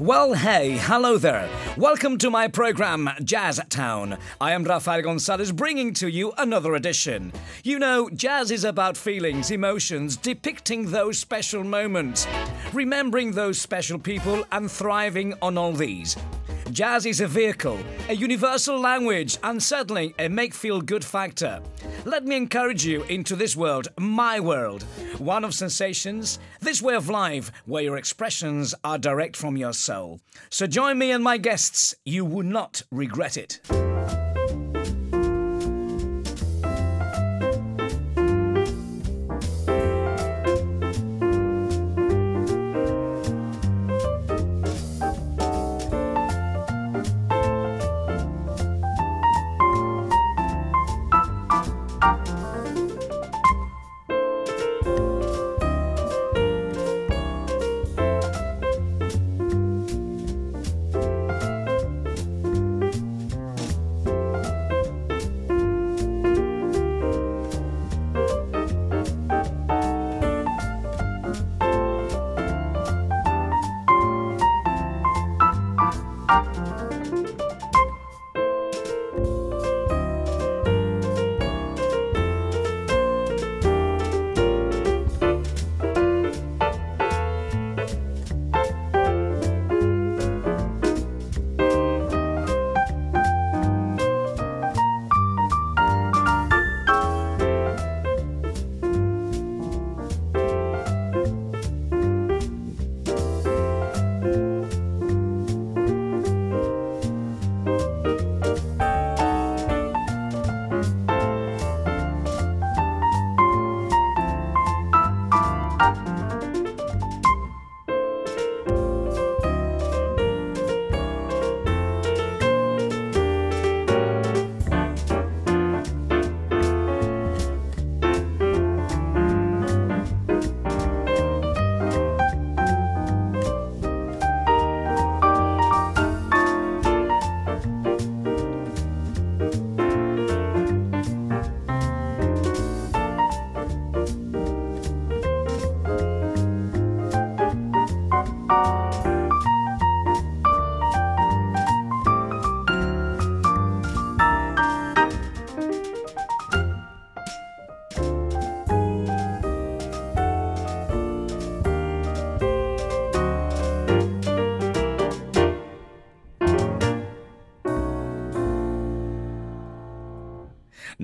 Well, hey, hello there. Welcome to my program, Jazz Town. I am Rafael Gonzalez bringing to you another edition. You know, jazz is about feelings, emotions, depicting those special moments, remembering those special people, and thriving on all these. Jazz is a vehicle, a universal language, and certainly a make feel good factor. Let me encourage you into this world, my world, one of sensations, this way of life where your expressions are direct from your soul. So join me and my guests, you would not regret it.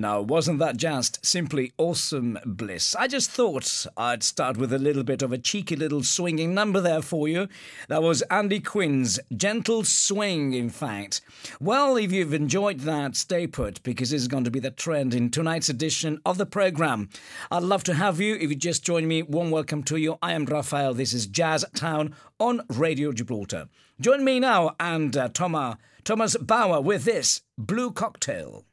Now, wasn't that just simply awesome bliss? I just thought I'd start with a little bit of a cheeky little swinging number there for you. That was Andy Quinn's Gentle Swing, in fact. Well, if you've enjoyed that, stay put because this is going to be the trend in tonight's edition of the program. I'd love to have you. If you just join me, warm welcome to you. I am Rafael. This is Jazz Town on Radio Gibraltar. Join me now and uh, Thomas, Thomas Bauer with this Blue Cocktail.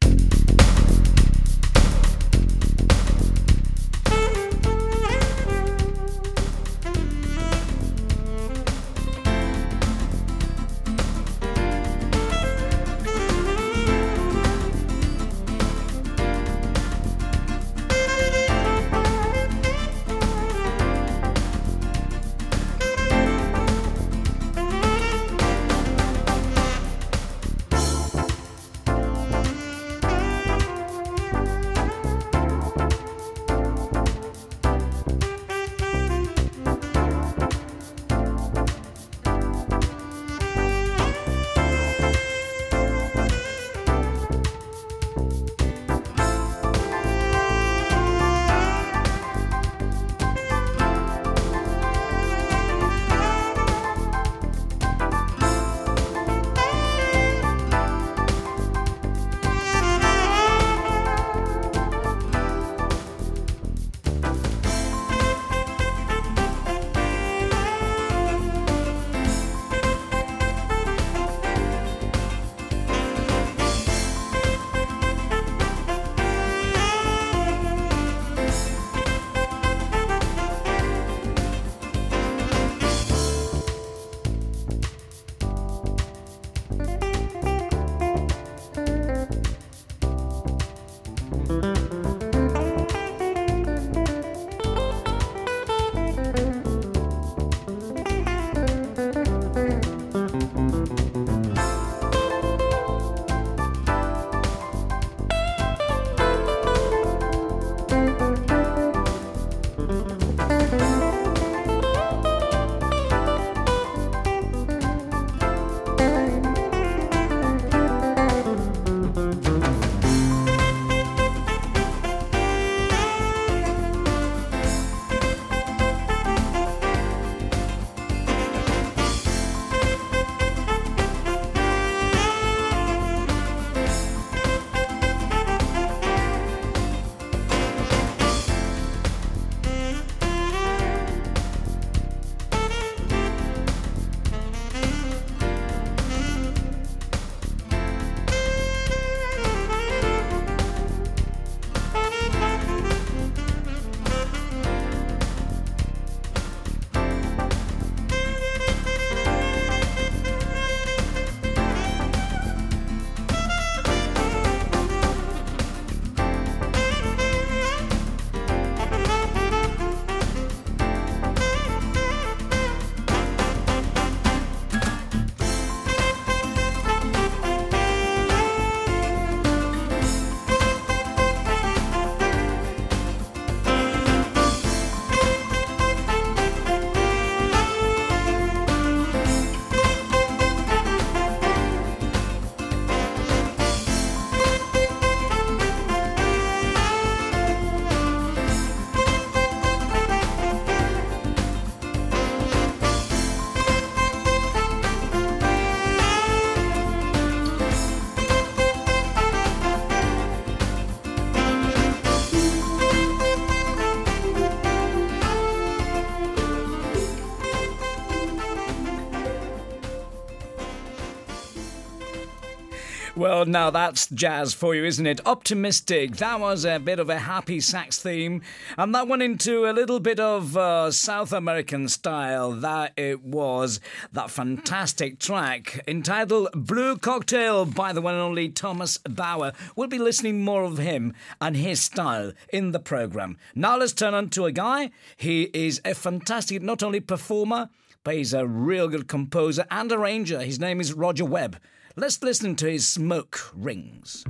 Well, now that's jazz for you, isn't it? Optimistic. That was a bit of a happy sax theme, and that went into a little bit of uh, South American style. That it was that fantastic track entitled Blue Cocktail by the one and only Thomas Bauer. We'll be listening more of him and his style in the program. Now let's turn on to a guy. He is a fantastic, not only performer, but he's a real good composer and arranger. His name is Roger Webb. Let's listen to his smoke rings.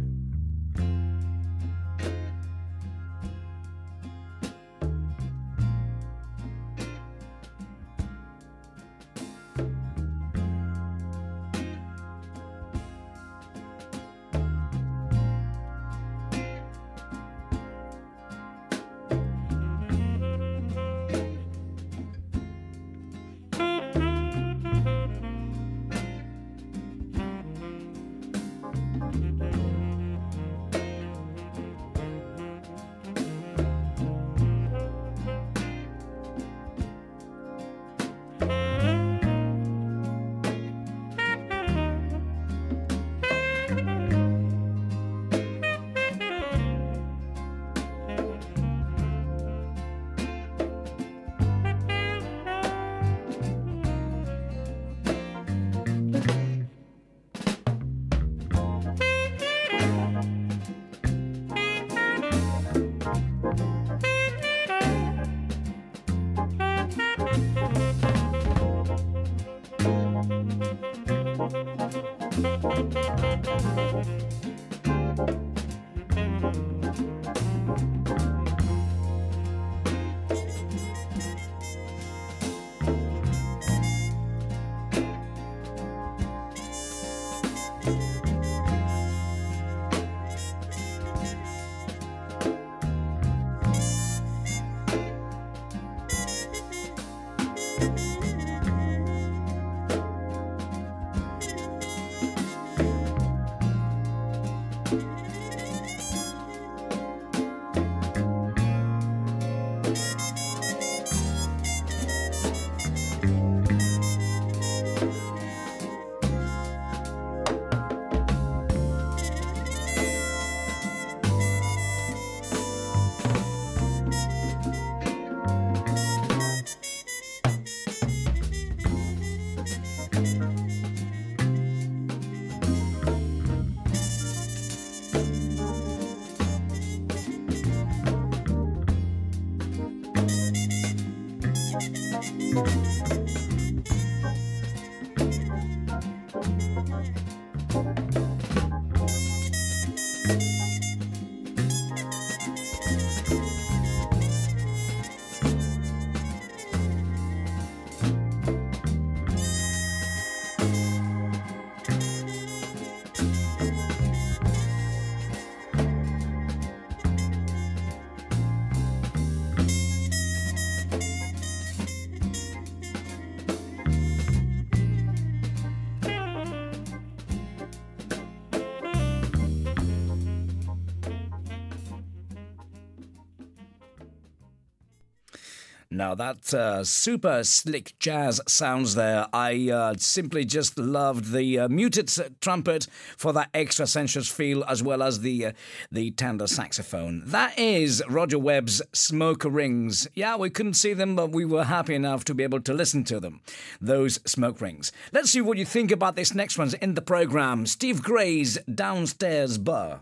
Now that uh, super slick jazz sounds there, I uh, simply just loved the uh, muted trumpet for that extra sensuous feel, as well as the the tender saxophone. That is Roger Webb's Smoke Rings. Yeah, we couldn't see them, but we were happy enough to be able to listen to them. Those smoke rings. Let's see what you think about this next one's in the program. Steve Gray's Downstairs Bar.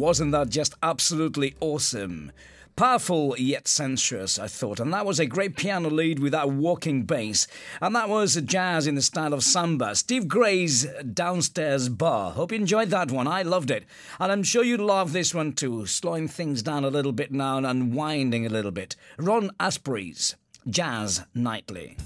Wasn't that just absolutely awesome? Powerful yet sensuous, I thought, and that was a great piano lead with that walking bass. And that was jazz in the style of samba. Steve Gray's Downstairs Bar. Hope you enjoyed that one. I loved it. And I'm sure you'd love this one too, slowing things down a little bit now and unwinding a little bit. Ron Asprey's Jazz Nightly.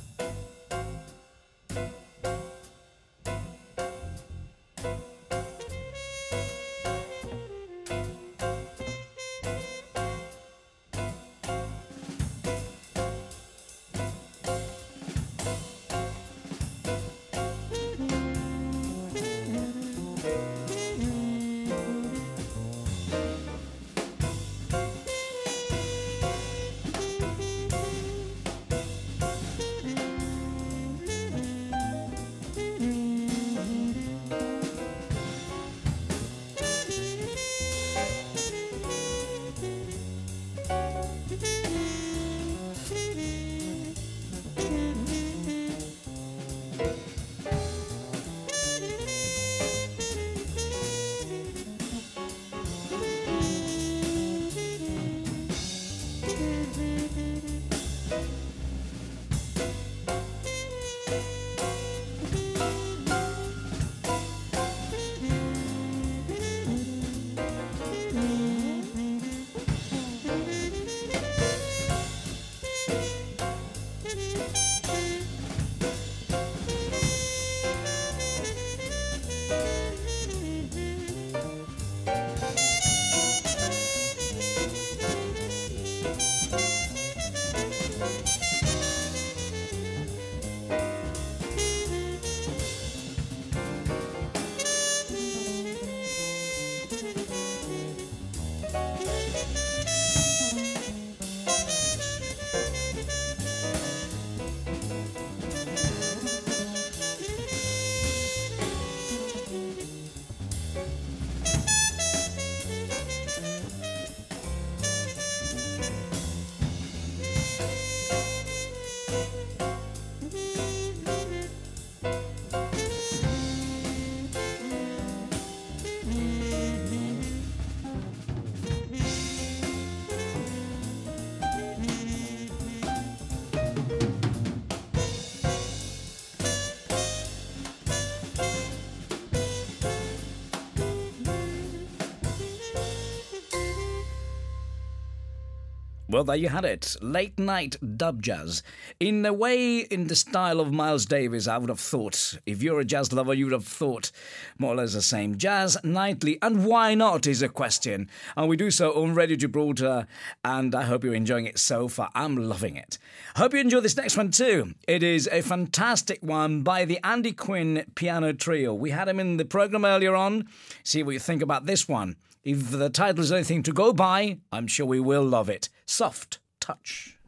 Well, there you had it. Late night dub jazz. In a way, in the style of Miles Davis, I would have thought. If you're a jazz lover, you would have thought more or less the same. Jazz nightly, and why not is a question. And we do so on Radio Gibraltar, and I hope you're enjoying it so far. I'm loving it. Hope you enjoy this next one too. It is a fantastic one by the Andy Quinn Piano Trio. We had him in the program earlier on. See what you think about this one. If the title is anything to go by, I'm sure we will love it. Soft Touch.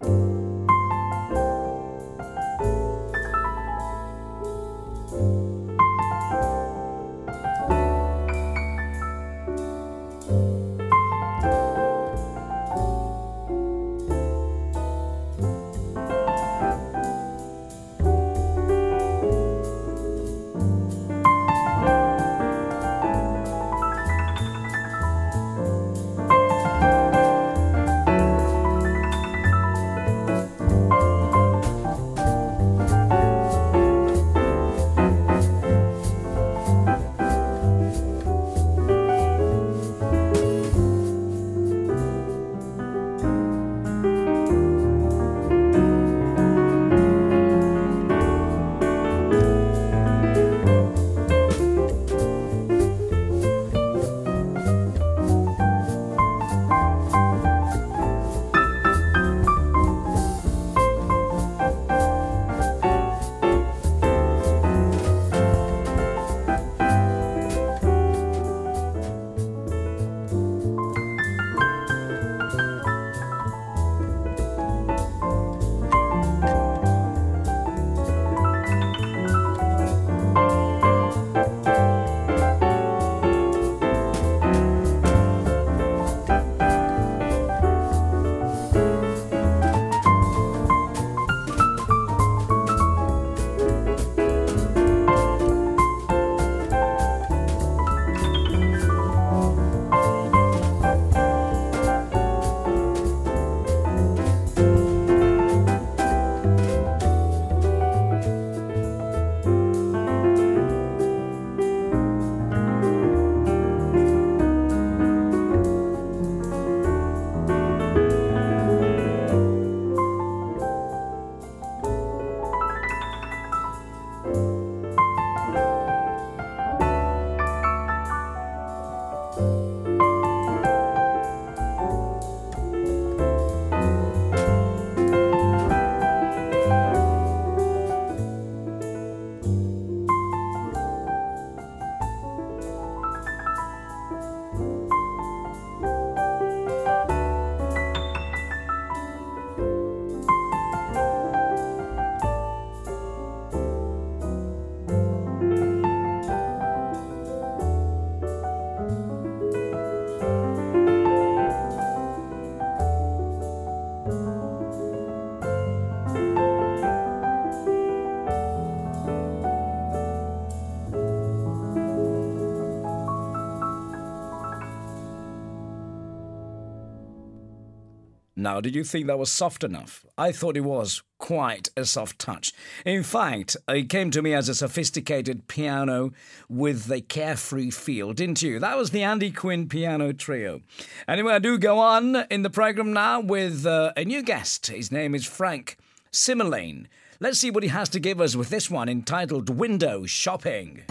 Now, did you think that was soft enough? I thought it was quite a soft touch. In fact, it came to me as a sophisticated piano with a carefree feel, didn't you? That was the Andy Quinn Piano Trio. Anyway, I do go on in the program now with uh, a new guest. His name is Frank Simmerlane. Let's see what he has to give us with this one entitled Window Shopping.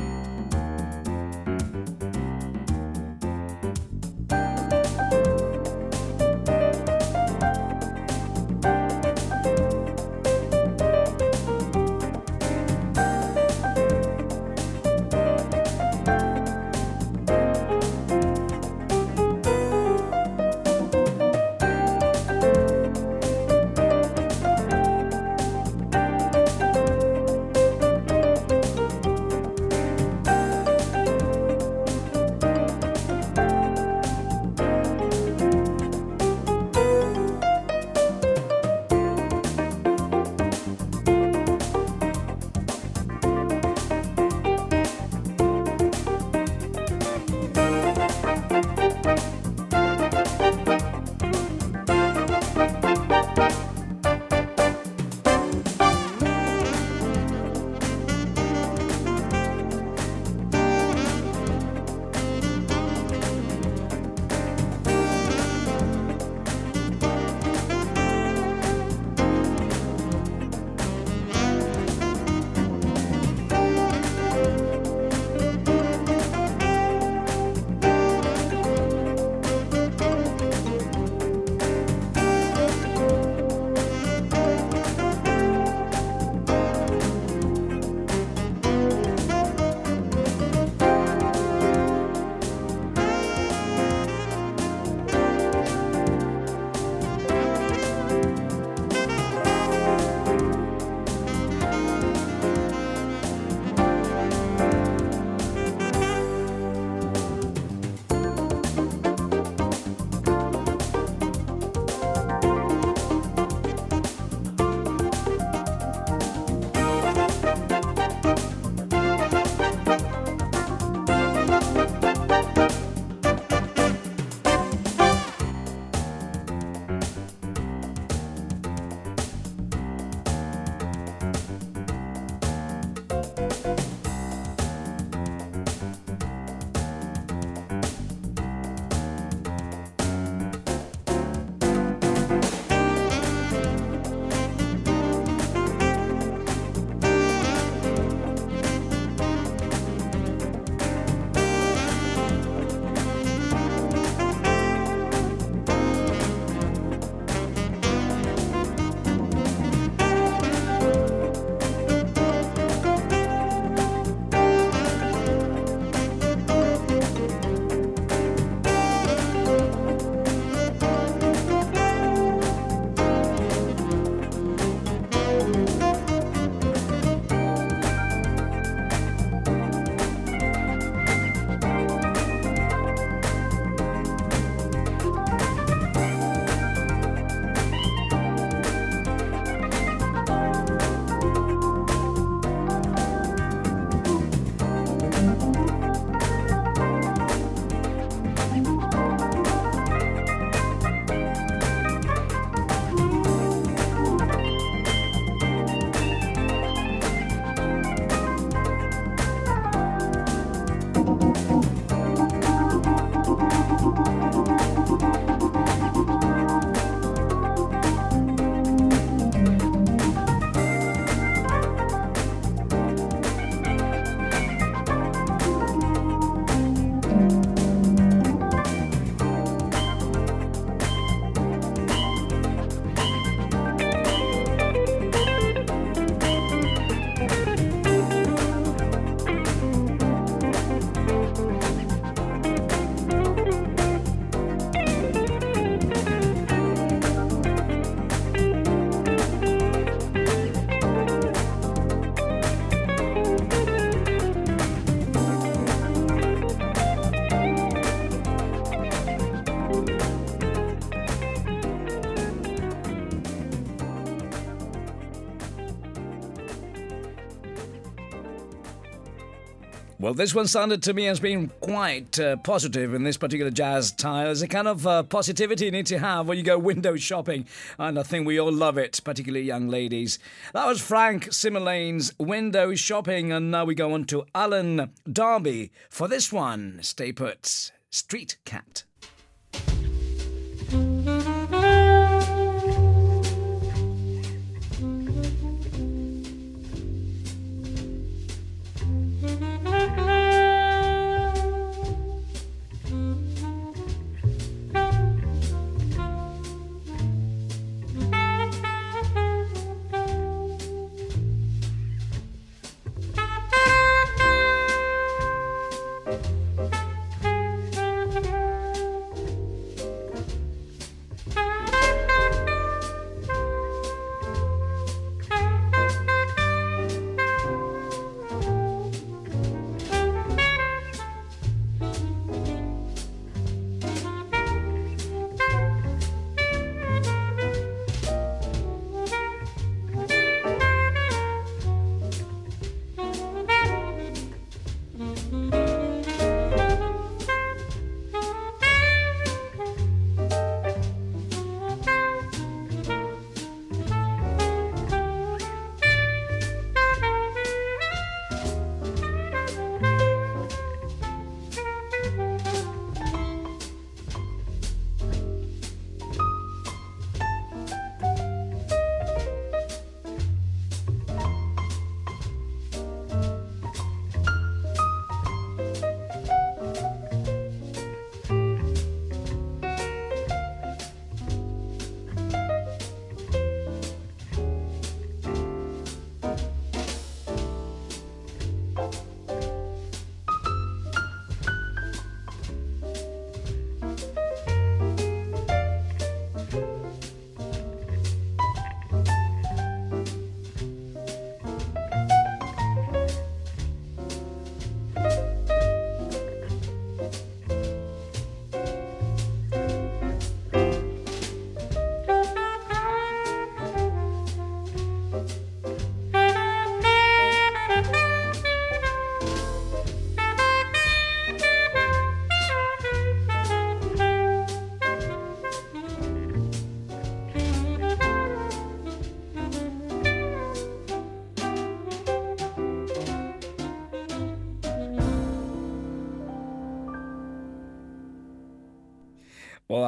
Well, this one sounded to me as being quite uh, positive in this particular jazz style. There's a kind of uh, positivity you need to have when you go window shopping, and I think we all love it, particularly young ladies. That was Frank Simulane's Window Shopping, and now we go on to Alan Darby for this one. Stay put. Street Cat.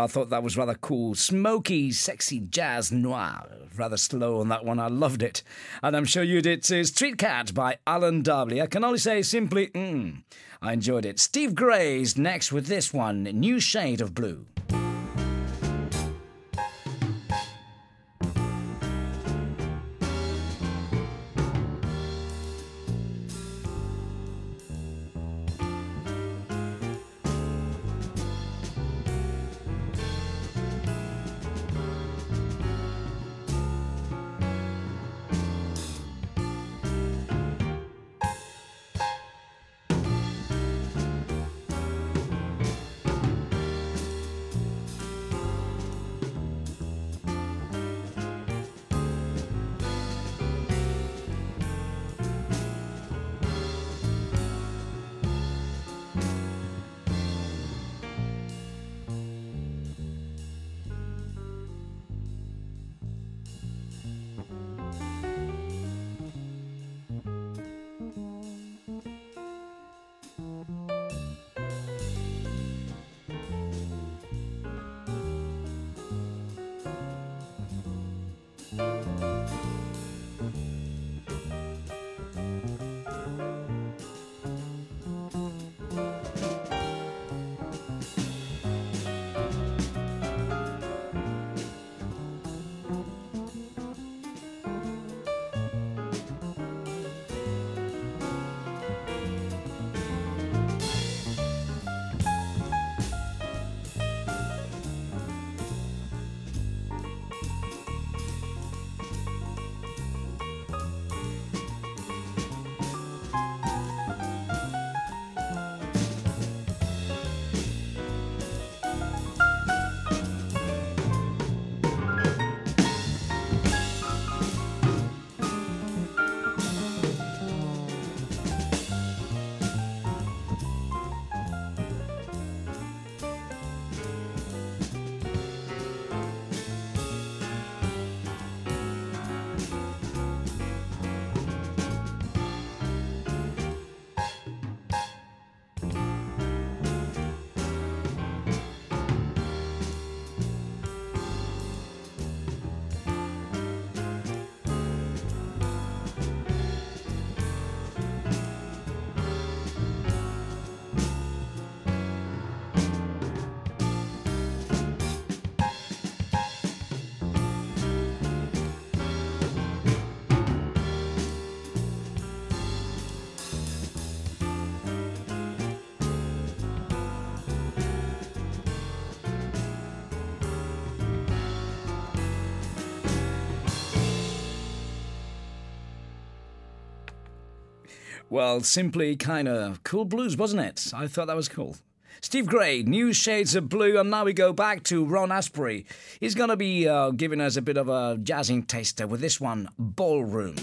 I thought that was rather cool. Smoky, sexy jazz noir. Rather slow on that one. I loved it. And I'm sure you did too. Street Cat by Alan Darby. I can only say simply, mm, I enjoyed it. Steve Gray's next with this one New Shade of Blue. Well, simply kind of cool blues, wasn't it? I thought that was cool. Steve Gray, New Shades of Blue, and now we go back to Ron Aspery. He's going to be uh, giving us a bit of a jazzing taster with this one, Ballroom.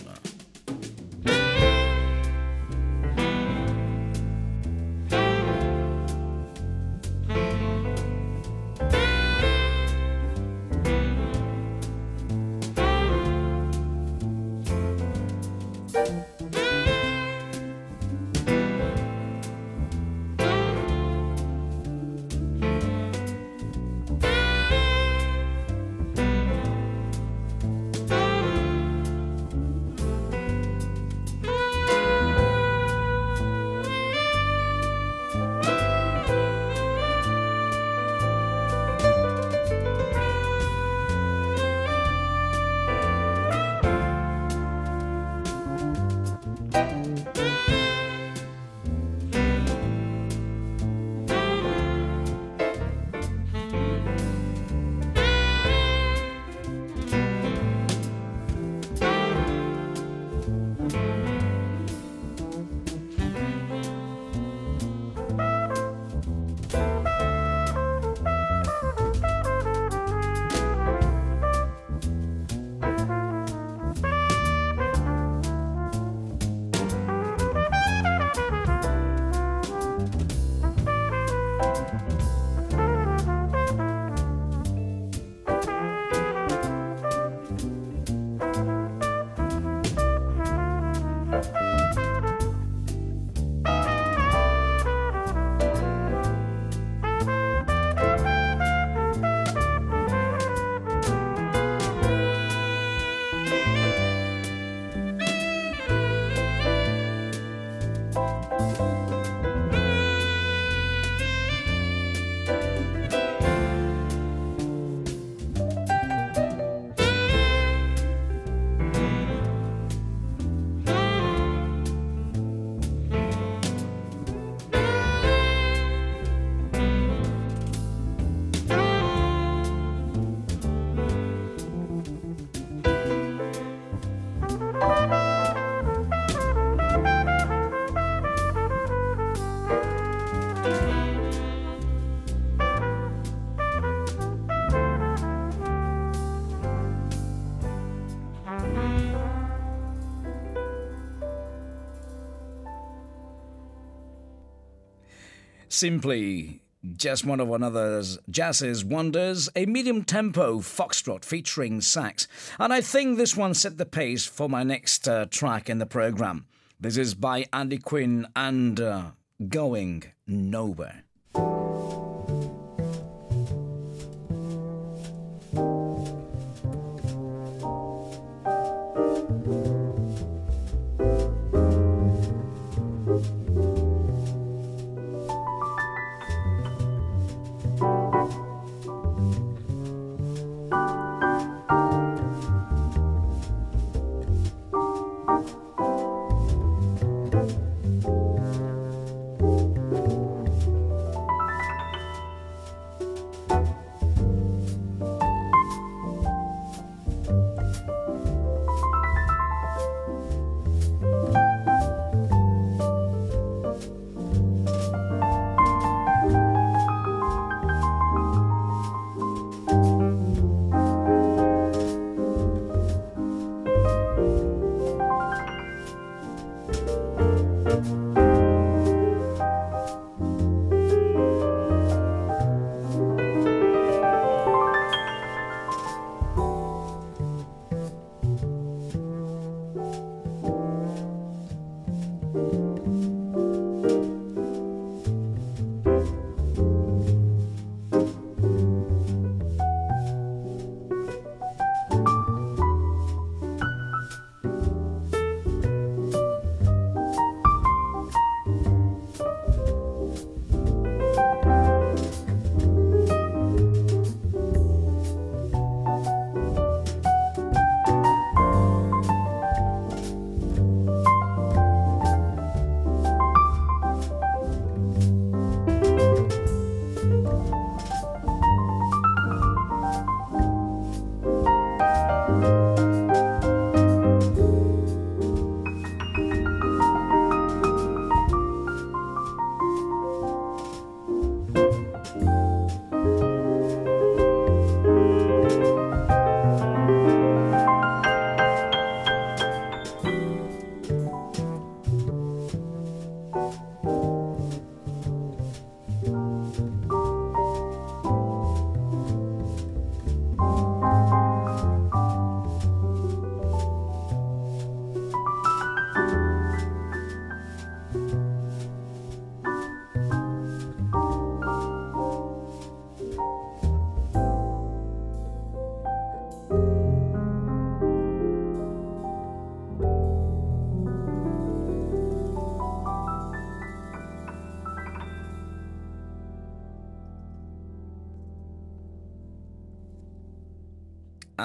Simply just one of another's jazz's wonders, a medium tempo foxtrot featuring sax. And I think this one set the pace for my next uh, track in the program. This is by Andy Quinn and uh, Going Nowhere.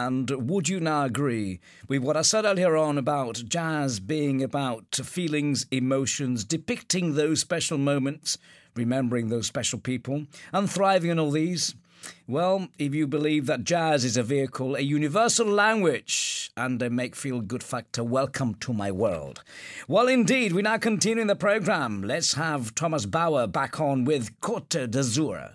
And would you now agree with what I said earlier on about jazz being about feelings, emotions, depicting those special moments, remembering those special people, and thriving in all these? Well, if you believe that jazz is a vehicle, a universal language, and a make feel good factor, welcome to my world. Well, indeed, we now continue in the program. Let's have Thomas Bauer back on with Côte d'Azur.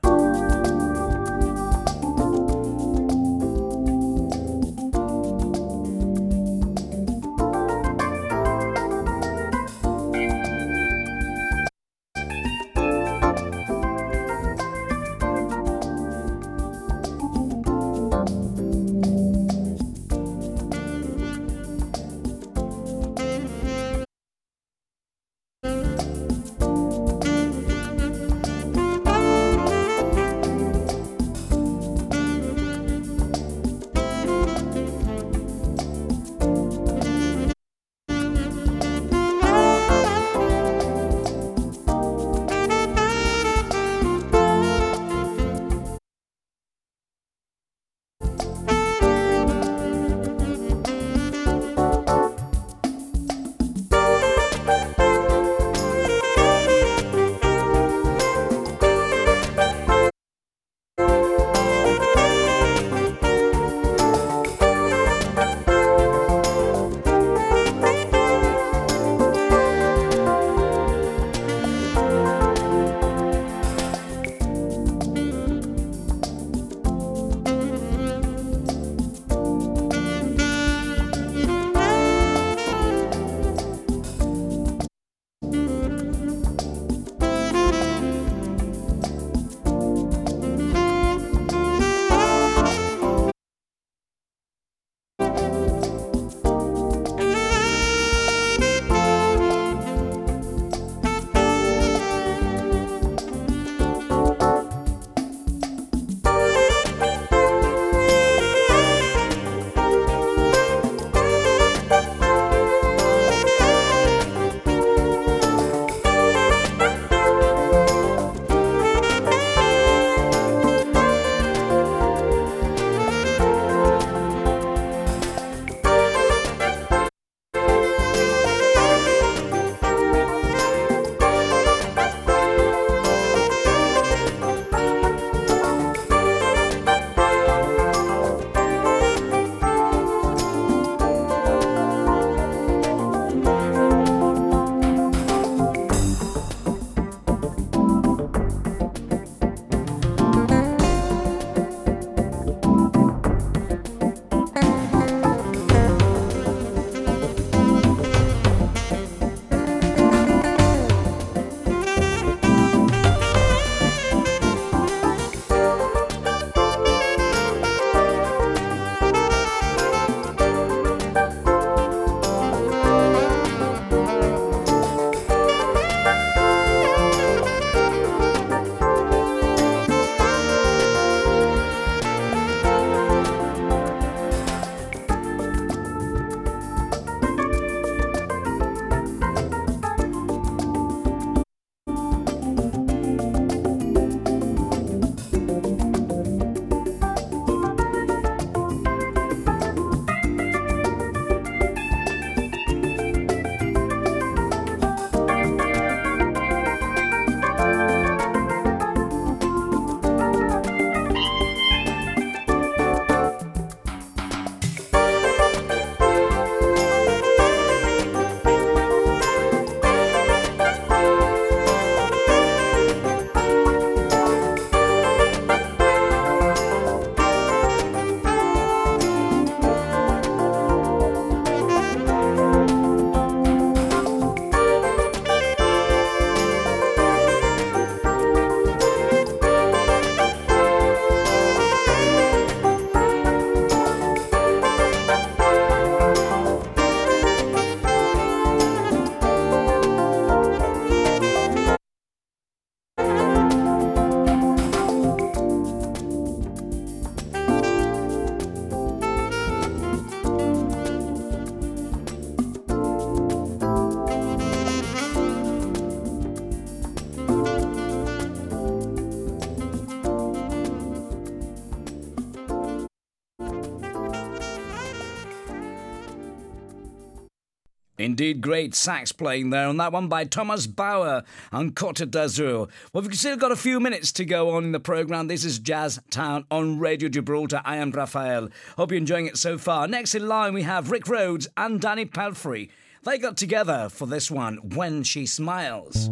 Indeed, great sax playing there on that one by Thomas Bauer and Côte d'Azur. Well, we've still got a few minutes to go on in the programme. This is Jazz Town on Radio Gibraltar. I am Raphael. Hope you're enjoying it so far. Next in line, we have Rick Rhodes and Danny Pelfrey. They got together for this one, When She Smiles.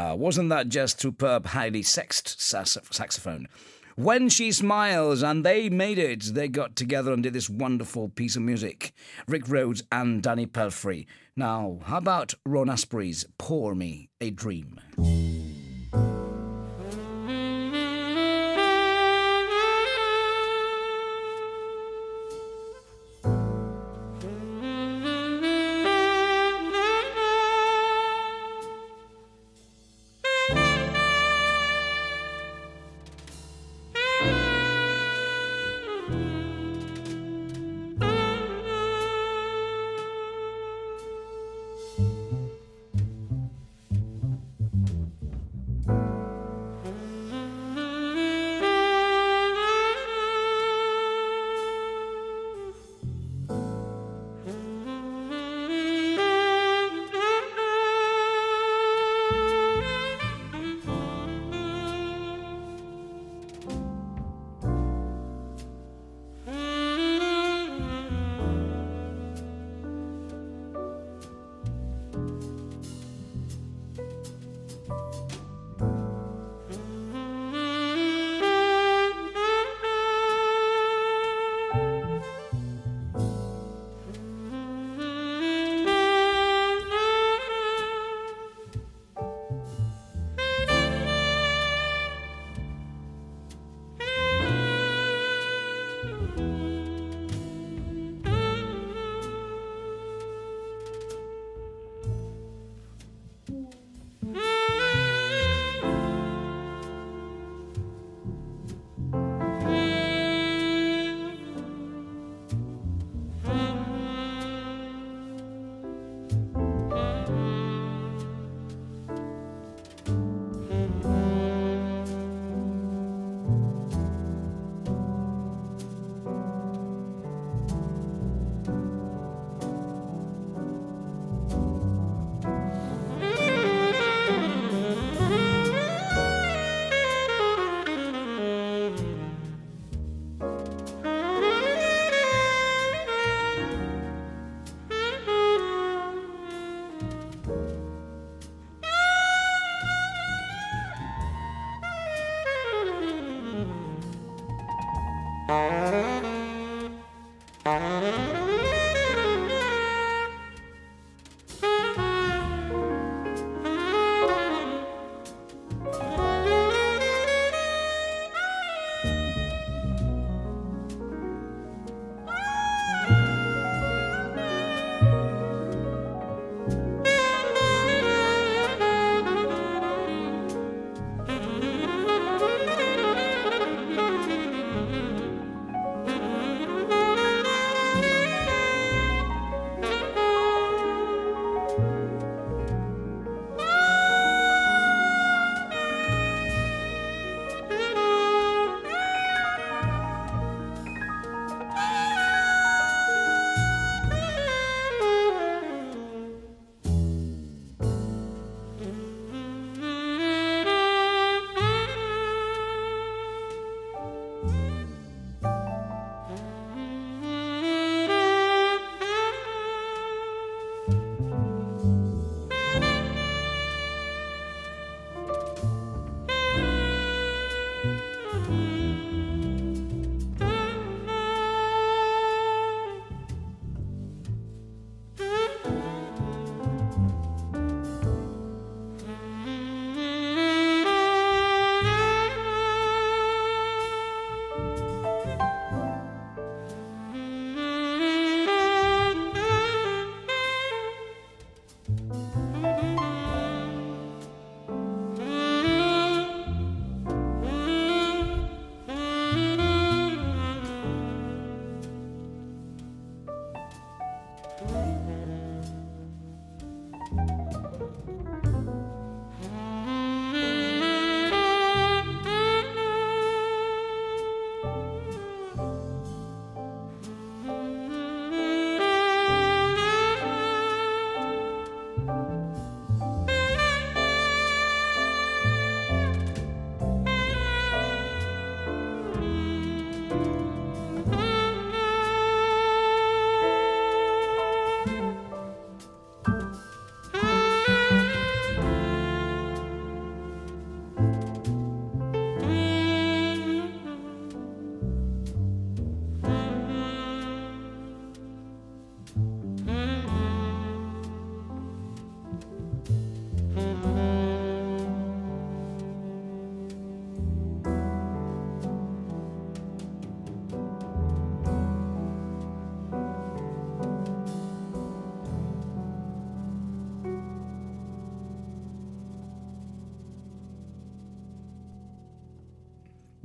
Now, wasn't that just superb, highly sexed saxophone? When She Smiles, and they made it. They got together and did this wonderful piece of music. Rick Rhodes and Danny Pelfrey. Now, how about Ron Aspery's Pour Me a Dream?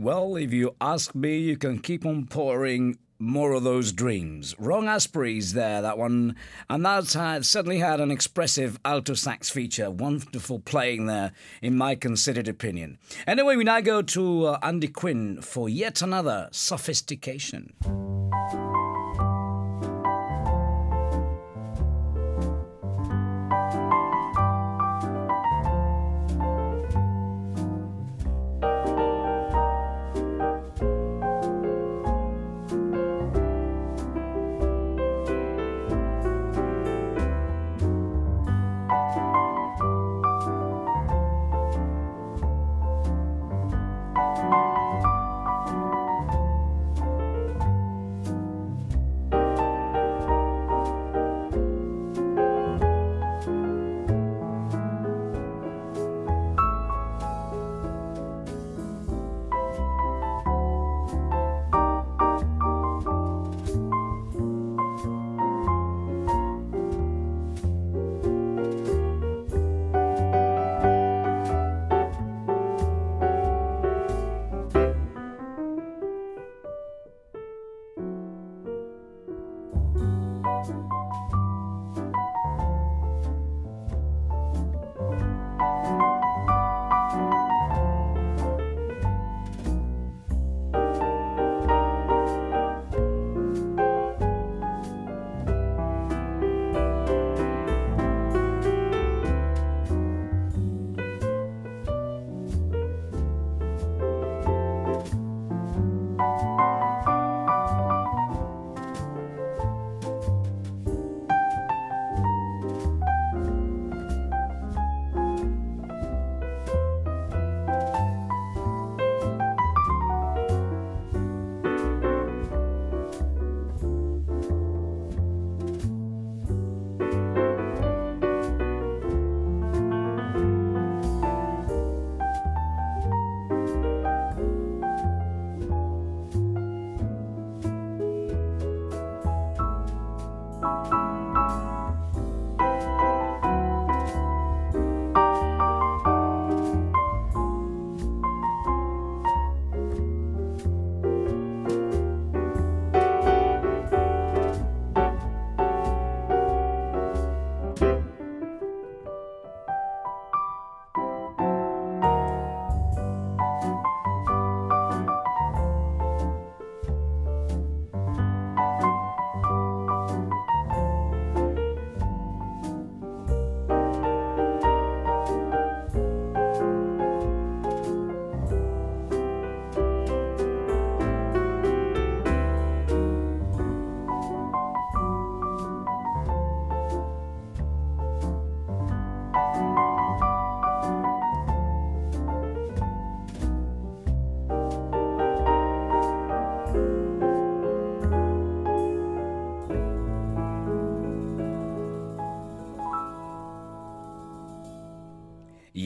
Well, if you ask me, you can keep on pouring more of those dreams. Ron Aspery's there, that one. And that's had, certainly had an expressive alto sax feature. Wonderful playing there, in my considered opinion. Anyway, we now go to uh, Andy Quinn for yet another sophistication.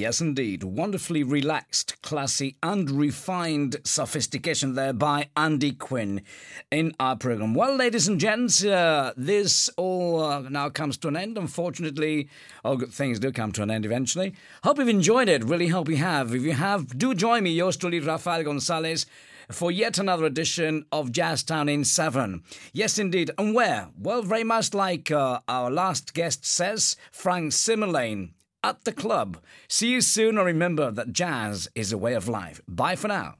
Yes, indeed. Wonderfully relaxed, classy, and refined sophistication there by Andy Quinn in our program. Well, ladies and gents, uh, this all uh, now comes to an end. Unfortunately, all good things do come to an end eventually. Hope you've enjoyed it. Really hope you have. If you have, do join me, yours truly, Rafael Gonzalez for yet another edition of Jazztown in 7. Yes, indeed. And where? Well, very much like uh, our last guest says, Frank Simmerlane at the club. See you soon, and remember that jazz is a way of life. Bye for now.